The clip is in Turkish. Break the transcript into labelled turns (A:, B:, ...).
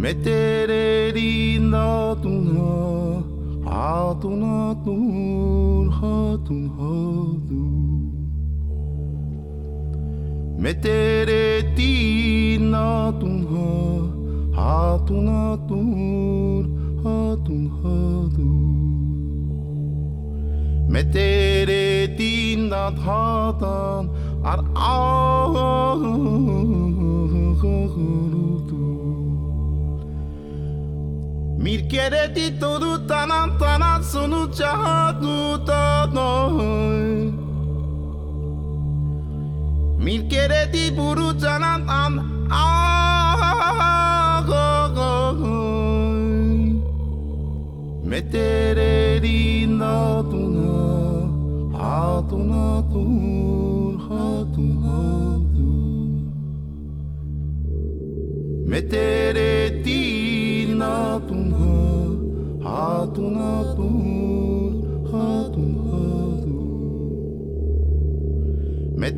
A: メテレリンダトンハハトナトンハトンハドメテレティナトンハハトナトンハトンハドメテレティナハタンアラアハハハハ di todo tanan tanan sonu çahatu tanay Mir kere di buru canan an Me tere rinda tuna hatuna tur hatun hatu Me tere hatun hatun hatun hatun. मैं